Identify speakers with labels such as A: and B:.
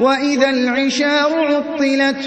A: وَإِذَا الْعِشَارُ عُطِّلَتْ